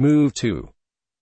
Move to